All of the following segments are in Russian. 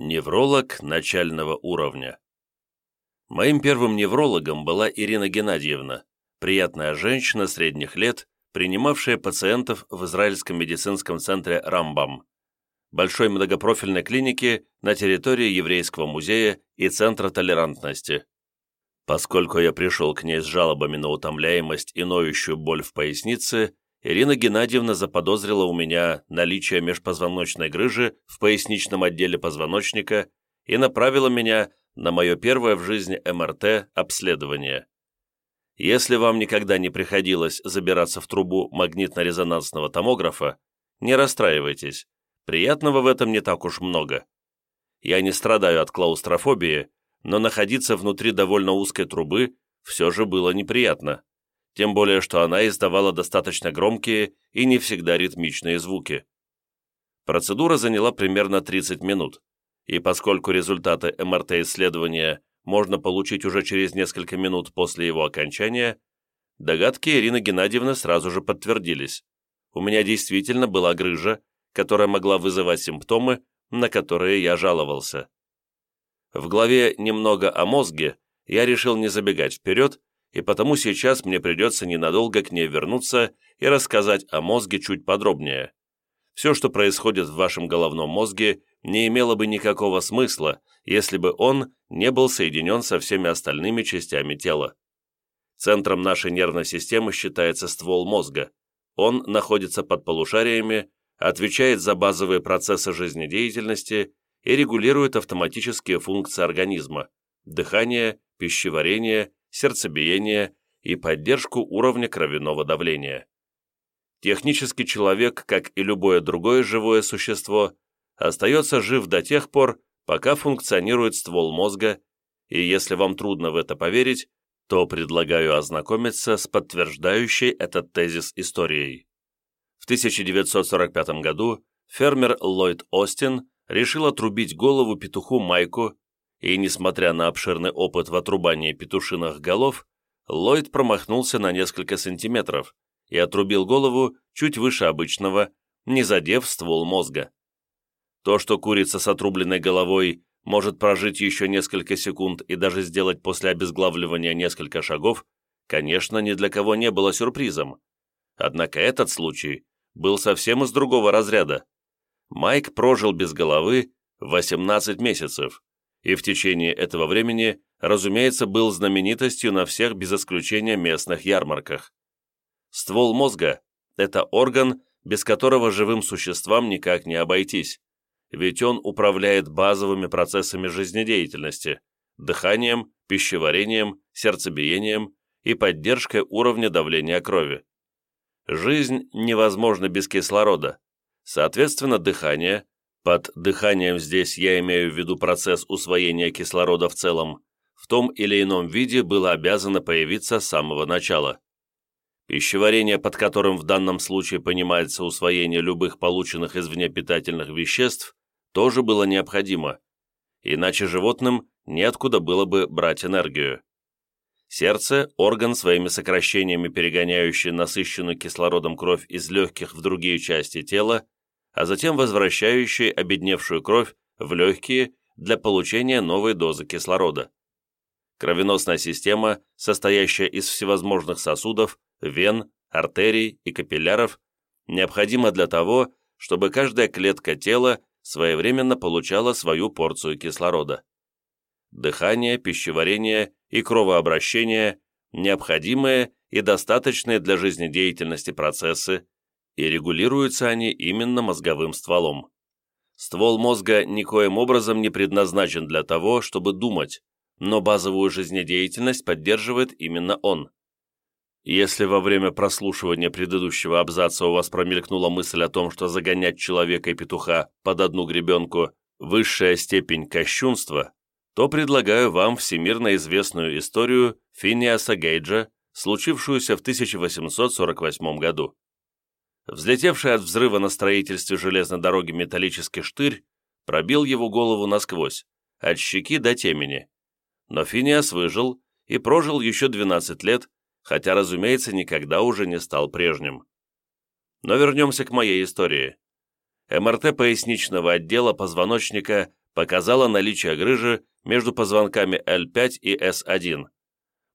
Невролог начального уровня. Моим первым неврологом была Ирина Геннадьевна, приятная женщина средних лет, принимавшая пациентов в Израильском медицинском центре «Рамбам», большой многопрофильной клинике на территории Еврейского музея и Центра толерантности. Поскольку я пришел к ней с жалобами на утомляемость и ноющую боль в пояснице, Ирина Геннадьевна заподозрила у меня наличие межпозвоночной грыжи в поясничном отделе позвоночника и направила меня на мое первое в жизни МРТ обследование. Если вам никогда не приходилось забираться в трубу магнитно-резонансного томографа, не расстраивайтесь, приятного в этом не так уж много. Я не страдаю от клаустрофобии, но находиться внутри довольно узкой трубы все же было неприятно тем более что она издавала достаточно громкие и не всегда ритмичные звуки. Процедура заняла примерно 30 минут, и поскольку результаты МРТ-исследования можно получить уже через несколько минут после его окончания, догадки Ирины Геннадьевны сразу же подтвердились. У меня действительно была грыжа, которая могла вызывать симптомы, на которые я жаловался. В главе «Немного о мозге» я решил не забегать вперед и потому сейчас мне придется ненадолго к ней вернуться и рассказать о мозге чуть подробнее. Все, что происходит в вашем головном мозге, не имело бы никакого смысла, если бы он не был соединен со всеми остальными частями тела. Центром нашей нервной системы считается ствол мозга. Он находится под полушариями, отвечает за базовые процессы жизнедеятельности и регулирует автоматические функции организма – дыхание, пищеварение сердцебиение и поддержку уровня кровяного давления. Технический человек, как и любое другое живое существо, остается жив до тех пор, пока функционирует ствол мозга, и если вам трудно в это поверить, то предлагаю ознакомиться с подтверждающей этот тезис историей. В 1945 году фермер Ллойд Остин решил отрубить голову петуху Майку и, несмотря на обширный опыт в отрубании петушиных голов, Ллойд промахнулся на несколько сантиметров и отрубил голову чуть выше обычного, не задев ствол мозга. То, что курица с отрубленной головой может прожить еще несколько секунд и даже сделать после обезглавливания несколько шагов, конечно, ни для кого не было сюрпризом. Однако этот случай был совсем из другого разряда. Майк прожил без головы 18 месяцев и в течение этого времени, разумеется, был знаменитостью на всех без исключения местных ярмарках. Ствол мозга – это орган, без которого живым существам никак не обойтись, ведь он управляет базовыми процессами жизнедеятельности – дыханием, пищеварением, сердцебиением и поддержкой уровня давления крови. Жизнь невозможна без кислорода. Соответственно, дыхание, под дыханием здесь я имею в виду процесс усвоения кислорода в целом, в том или ином виде было обязано появиться с самого начала. Пищеварение, под которым в данном случае понимается усвоение любых полученных извне питательных веществ, тоже было необходимо, иначе животным неоткуда было бы брать энергию. Сердце – орган своими сокращениями, перегоняющий насыщенную кислородом кровь из легких в другие части тела, а затем возвращающий обедневшую кровь в легкие для получения новой дозы кислорода. Кровеносная система, состоящая из всевозможных сосудов, вен, артерий и капилляров, необходима для того, чтобы каждая клетка тела своевременно получала свою порцию кислорода. Дыхание, пищеварение и кровообращение – необходимые и достаточные для жизнедеятельности процессы, и регулируются они именно мозговым стволом. Ствол мозга никоим образом не предназначен для того, чтобы думать, но базовую жизнедеятельность поддерживает именно он. Если во время прослушивания предыдущего абзаца у вас промелькнула мысль о том, что загонять человека и петуха под одну гребенку – высшая степень кощунства, то предлагаю вам всемирно известную историю Финиаса Гейджа, случившуюся в 1848 году. Взлетевший от взрыва на строительстве железной дороги металлический штырь пробил его голову насквозь, от щеки до темени. Но Финиас выжил и прожил еще 12 лет, хотя, разумеется, никогда уже не стал прежним. Но вернемся к моей истории. МРТ поясничного отдела позвоночника показала наличие грыжи между позвонками L5 и S1.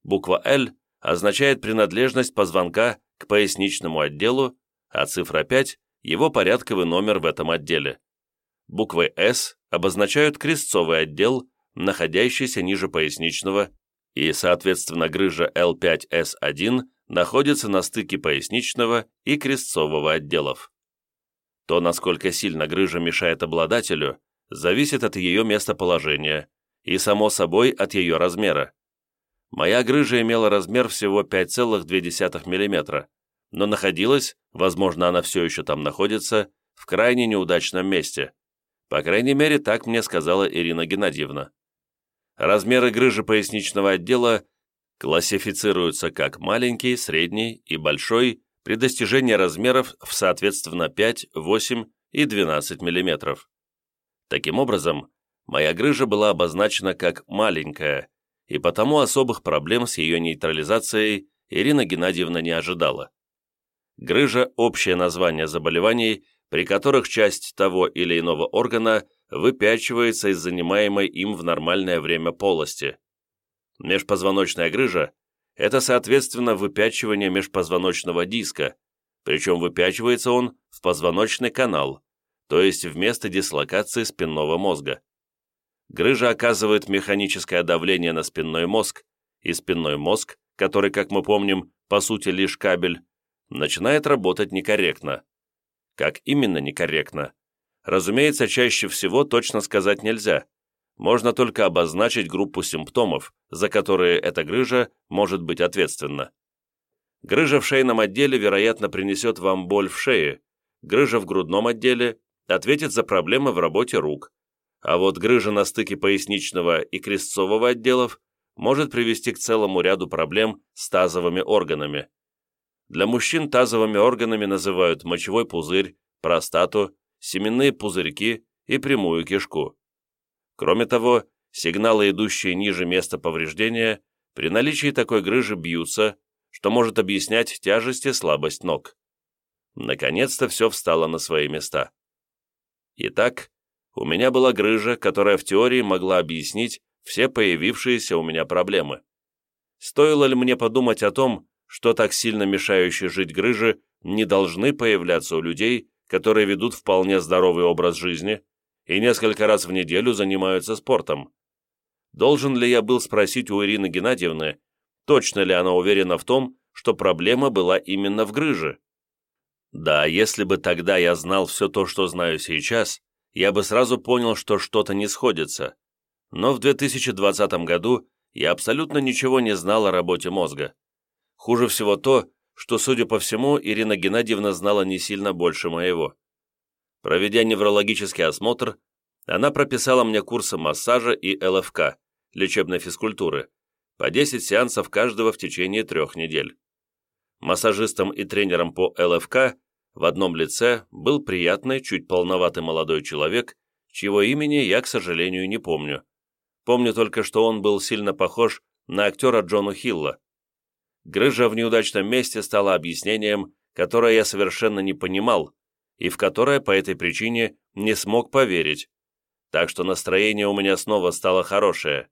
Буква L означает принадлежность позвонка к поясничному отделу, а цифра 5 – его порядковый номер в этом отделе. Буквы S обозначают крестцовый отдел, находящийся ниже поясничного, и, соответственно, грыжа L5S1 находится на стыке поясничного и крестцового отделов. То, насколько сильно грыжа мешает обладателю, зависит от ее местоположения и, само собой, от ее размера. Моя грыжа имела размер всего 5,2 мм, но находилась, возможно, она все еще там находится, в крайне неудачном месте. По крайней мере, так мне сказала Ирина Геннадьевна. Размеры грыжи поясничного отдела классифицируются как маленький, средний и большой при достижении размеров в соответственно 5, 8 и 12 мм. Таким образом, моя грыжа была обозначена как маленькая, и потому особых проблем с ее нейтрализацией Ирина Геннадьевна не ожидала. Грыжа – общее название заболеваний, при которых часть того или иного органа выпячивается из занимаемой им в нормальное время полости. Межпозвоночная грыжа – это, соответственно, выпячивание межпозвоночного диска, причем выпячивается он в позвоночный канал, то есть в место дислокации спинного мозга. Грыжа оказывает механическое давление на спинной мозг, и спинной мозг, который, как мы помним, по сути лишь кабель, начинает работать некорректно. Как именно некорректно? Разумеется, чаще всего точно сказать нельзя. Можно только обозначить группу симптомов, за которые эта грыжа может быть ответственна. Грыжа в шейном отделе, вероятно, принесет вам боль в шее. Грыжа в грудном отделе ответит за проблемы в работе рук. А вот грыжа на стыке поясничного и крестцового отделов может привести к целому ряду проблем с тазовыми органами. Для мужчин тазовыми органами называют мочевой пузырь, простату, семенные пузырьки и прямую кишку. Кроме того, сигналы, идущие ниже места повреждения, при наличии такой грыжи бьются, что может объяснять тяжесть и слабость ног. Наконец-то все встало на свои места. Итак, у меня была грыжа, которая в теории могла объяснить все появившиеся у меня проблемы. Стоило ли мне подумать о том, что так сильно мешающие жить грыжи не должны появляться у людей, которые ведут вполне здоровый образ жизни и несколько раз в неделю занимаются спортом. Должен ли я был спросить у Ирины Геннадьевны, точно ли она уверена в том, что проблема была именно в грыже? Да, если бы тогда я знал все то, что знаю сейчас, я бы сразу понял, что что-то не сходится. Но в 2020 году я абсолютно ничего не знал о работе мозга. Хуже всего то, что, судя по всему, Ирина Геннадьевна знала не сильно больше моего. Проведя неврологический осмотр, она прописала мне курсы массажа и ЛФК, лечебной физкультуры, по 10 сеансов каждого в течение трех недель. Массажистом и тренером по ЛФК в одном лице был приятный, чуть полноватый молодой человек, чьего имени я, к сожалению, не помню. Помню только, что он был сильно похож на актера Джона Хилла, Грыжа в неудачном месте стала объяснением, которое я совершенно не понимал, и в которое по этой причине не смог поверить. Так что настроение у меня снова стало хорошее.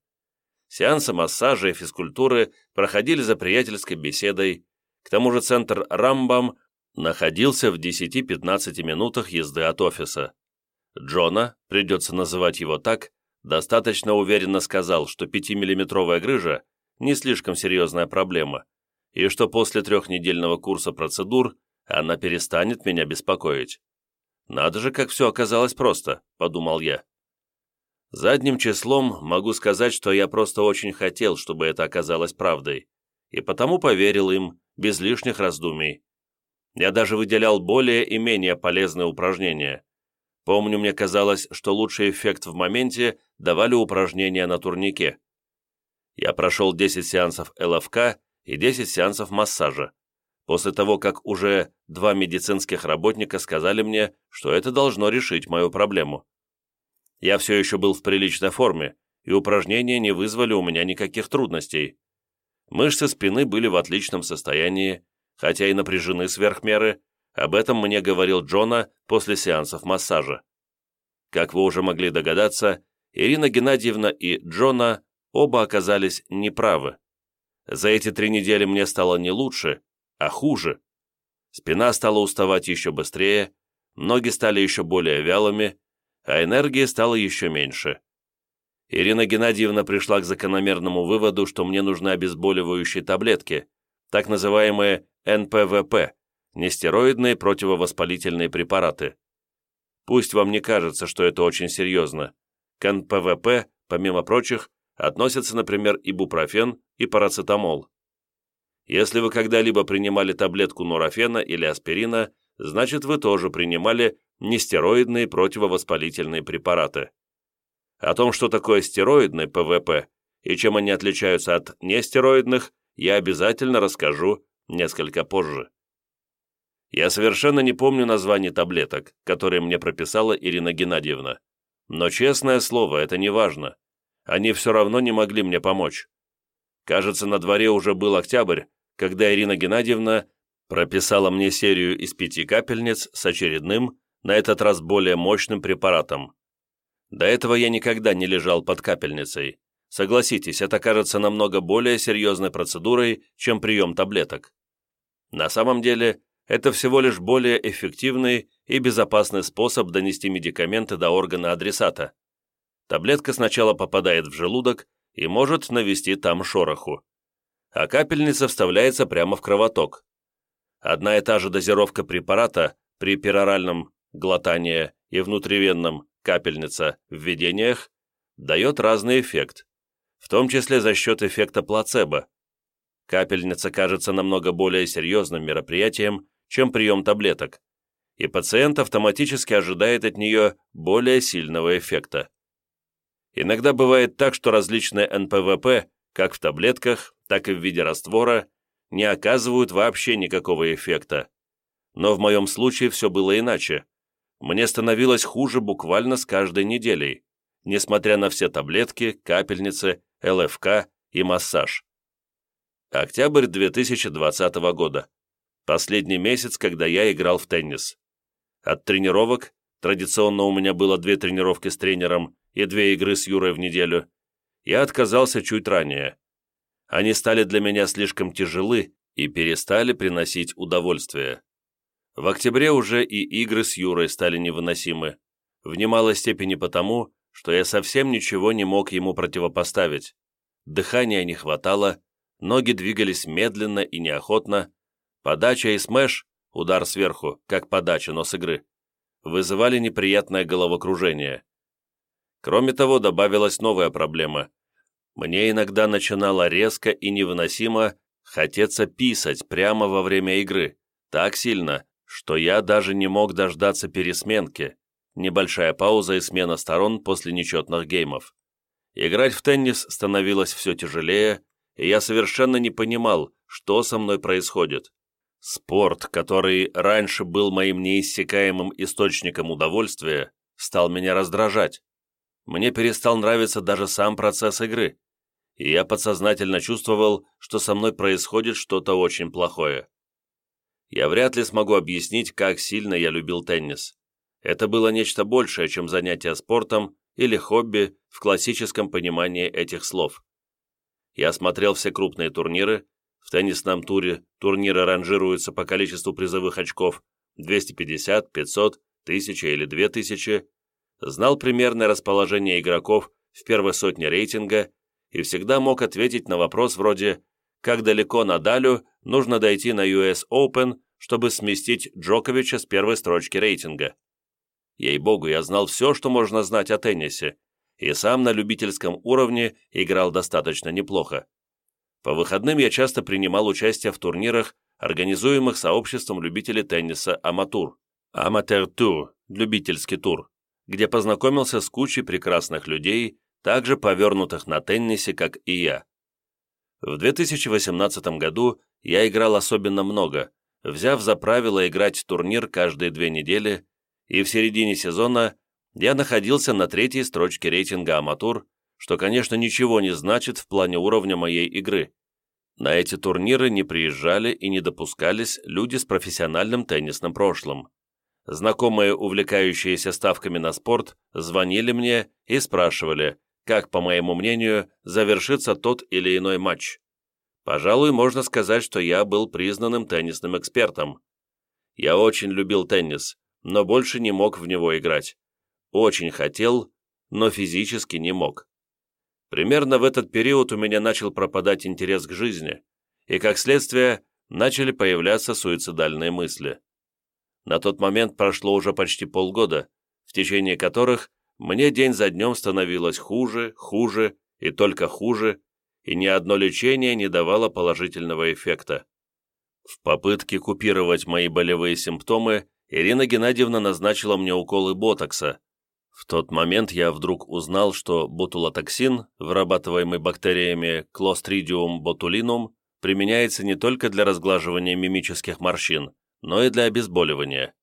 Сеансы массажа и физкультуры проходили за приятельской беседой. К тому же центр «Рамбам» находился в 10-15 минутах езды от офиса. Джона, придется называть его так, достаточно уверенно сказал, что 5-миллиметровая грыжа – не слишком серьезная проблема, и что после трехнедельного курса процедур она перестанет меня беспокоить. Надо же, как все оказалось просто, подумал я. Задним числом могу сказать, что я просто очень хотел, чтобы это оказалось правдой, и потому поверил им, без лишних раздумий. Я даже выделял более и менее полезные упражнения. Помню, мне казалось, что лучший эффект в моменте давали упражнения на турнике. Я прошел 10 сеансов ЛФК и 10 сеансов массажа, после того, как уже два медицинских работника сказали мне, что это должно решить мою проблему. Я все еще был в приличной форме, и упражнения не вызвали у меня никаких трудностей. Мышцы спины были в отличном состоянии, хотя и напряжены сверх меры, об этом мне говорил Джона после сеансов массажа. Как вы уже могли догадаться, Ирина Геннадьевна и Джона оба оказались неправы. За эти три недели мне стало не лучше, а хуже. Спина стала уставать еще быстрее, ноги стали еще более вялыми, а энергии стало еще меньше. Ирина Геннадьевна пришла к закономерному выводу, что мне нужны обезболивающие таблетки, так называемые НПВП, нестероидные противовоспалительные препараты. Пусть вам не кажется, что это очень серьезно. К НПВП, помимо прочих, относятся, например, ибупрофен и парацетамол. Если вы когда-либо принимали таблетку нурофена или аспирина, значит вы тоже принимали нестероидные противовоспалительные препараты. О том, что такое стероидный ПВП и чем они отличаются от нестероидных, я обязательно расскажу несколько позже. Я совершенно не помню название таблеток, которые мне прописала Ирина Геннадьевна. Но, честное слово, это не важно. Они все равно не могли мне помочь. Кажется, на дворе уже был октябрь, когда Ирина Геннадьевна прописала мне серию из пяти капельниц с очередным, на этот раз более мощным препаратом. До этого я никогда не лежал под капельницей. Согласитесь, это кажется намного более серьезной процедурой, чем прием таблеток. На самом деле, это всего лишь более эффективный и безопасный способ донести медикаменты до органа адресата. Таблетка сначала попадает в желудок и может навести там шороху. А капельница вставляется прямо в кровоток. Одна и та же дозировка препарата при пероральном глотании и внутривенном капельница введениях дает разный эффект, в том числе за счет эффекта плацебо. Капельница кажется намного более серьезным мероприятием, чем прием таблеток, и пациент автоматически ожидает от нее более сильного эффекта. Иногда бывает так, что различные НПВП, как в таблетках, так и в виде раствора, не оказывают вообще никакого эффекта. Но в моем случае все было иначе мне становилось хуже буквально с каждой неделей, несмотря на все таблетки, капельницы, ЛФК и массаж. Октябрь 2020 года. Последний месяц, когда я играл в теннис. От тренировок, традиционно у меня было две тренировки с тренером и две игры с Юрой в неделю, я отказался чуть ранее. Они стали для меня слишком тяжелы и перестали приносить удовольствие. В октябре уже и игры с Юрой стали невыносимы, в немалой степени потому, что я совсем ничего не мог ему противопоставить. Дыхания не хватало, ноги двигались медленно и неохотно, подача и смеш, удар сверху, как подача, но с игры, вызывали неприятное головокружение. Кроме того, добавилась новая проблема. Мне иногда начинало резко и невыносимо хотеться писать прямо во время игры, так сильно, что я даже не мог дождаться пересменки, небольшая пауза и смена сторон после нечетных геймов. Играть в теннис становилось все тяжелее, и я совершенно не понимал, что со мной происходит. Спорт, который раньше был моим неиссякаемым источником удовольствия, стал меня раздражать. Мне перестал нравиться даже сам процесс игры, и я подсознательно чувствовал, что со мной происходит что-то очень плохое я вряд ли смогу объяснить, как сильно я любил теннис. Это было нечто большее, чем занятие спортом или хобби в классическом понимании этих слов. Я смотрел все крупные турниры, в теннисном туре турниры ранжируются по количеству призовых очков 250, 500, 1000 или 2000, знал примерное расположение игроков в первой сотне рейтинга и всегда мог ответить на вопрос вроде как далеко Надалю нужно дойти на US Open, чтобы сместить Джоковича с первой строчки рейтинга. Ей-богу, я знал все, что можно знать о теннисе, и сам на любительском уровне играл достаточно неплохо. По выходным я часто принимал участие в турнирах, организуемых сообществом любителей тенниса «Аматур» «Аматер Тур» – любительский тур, где познакомился с кучей прекрасных людей, также повернутых на теннисе, как и я. В 2018 году я играл особенно много, взяв за правило играть турнир каждые две недели, и в середине сезона я находился на третьей строчке рейтинга «Аматур», что, конечно, ничего не значит в плане уровня моей игры. На эти турниры не приезжали и не допускались люди с профессиональным теннисным прошлым. Знакомые, увлекающиеся ставками на спорт, звонили мне и спрашивали, как, по моему мнению, завершится тот или иной матч. Пожалуй, можно сказать, что я был признанным теннисным экспертом. Я очень любил теннис, но больше не мог в него играть. Очень хотел, но физически не мог. Примерно в этот период у меня начал пропадать интерес к жизни, и, как следствие, начали появляться суицидальные мысли. На тот момент прошло уже почти полгода, в течение которых мне день за днем становилось хуже, хуже и только хуже, и ни одно лечение не давало положительного эффекта. В попытке купировать мои болевые симптомы Ирина Геннадьевна назначила мне уколы ботокса. В тот момент я вдруг узнал, что ботулотоксин, вырабатываемый бактериями Clostridium botulinum, применяется не только для разглаживания мимических морщин, но и для обезболивания.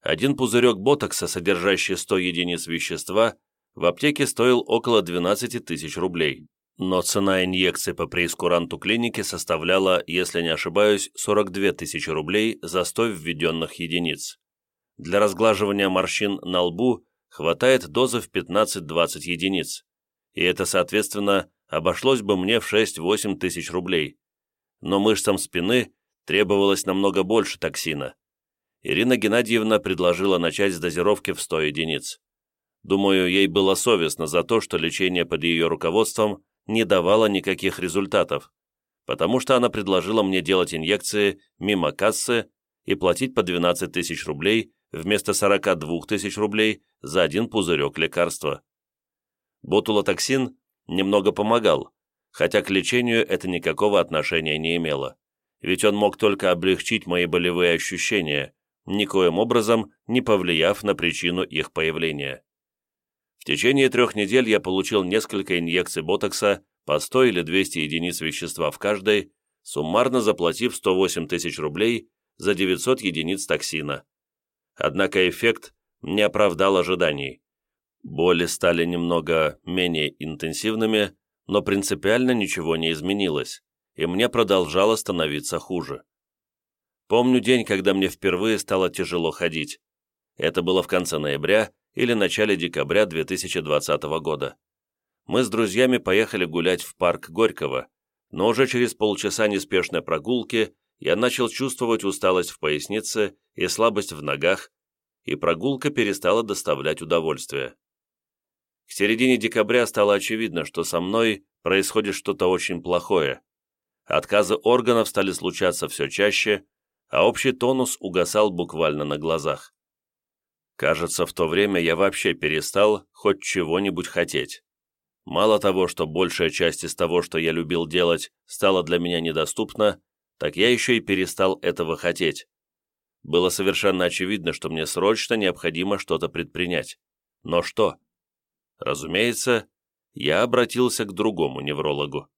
Один пузырек ботокса, содержащий 100 единиц вещества, в аптеке стоил около 12 тысяч рублей. Но цена инъекции по преискуранту клиники составляла, если не ошибаюсь, 42 тысячи рублей за 100 введенных единиц. Для разглаживания морщин на лбу хватает дозы в 15-20 единиц. И это, соответственно, обошлось бы мне в 6-8 тысяч рублей. Но мышцам спины требовалось намного больше токсина. Ирина Геннадьевна предложила начать с дозировки в 100 единиц. Думаю, ей было совестно за то, что лечение под ее руководством не давало никаких результатов, потому что она предложила мне делать инъекции мимо кассы и платить по 12 тысяч рублей вместо 42 тысяч рублей за один пузырек лекарства. Ботулотоксин немного помогал, хотя к лечению это никакого отношения не имело, ведь он мог только облегчить мои болевые ощущения, никоим образом не повлияв на причину их появления. В течение трех недель я получил несколько инъекций ботокса по 100 или 200 единиц вещества в каждой, суммарно заплатив 108 тысяч рублей за 900 единиц токсина. Однако эффект не оправдал ожиданий. Боли стали немного менее интенсивными, но принципиально ничего не изменилось, и мне продолжало становиться хуже. Помню день, когда мне впервые стало тяжело ходить. Это было в конце ноября или начале декабря 2020 года. Мы с друзьями поехали гулять в парк Горького, но уже через полчаса неспешной прогулки я начал чувствовать усталость в пояснице и слабость в ногах, и прогулка перестала доставлять удовольствие. К середине декабря стало очевидно, что со мной происходит что-то очень плохое. Отказы органов стали случаться все чаще, а общий тонус угасал буквально на глазах. Кажется, в то время я вообще перестал хоть чего-нибудь хотеть. Мало того, что большая часть из того, что я любил делать, стала для меня недоступна, так я еще и перестал этого хотеть. Было совершенно очевидно, что мне срочно необходимо что-то предпринять. Но что? Разумеется, я обратился к другому неврологу.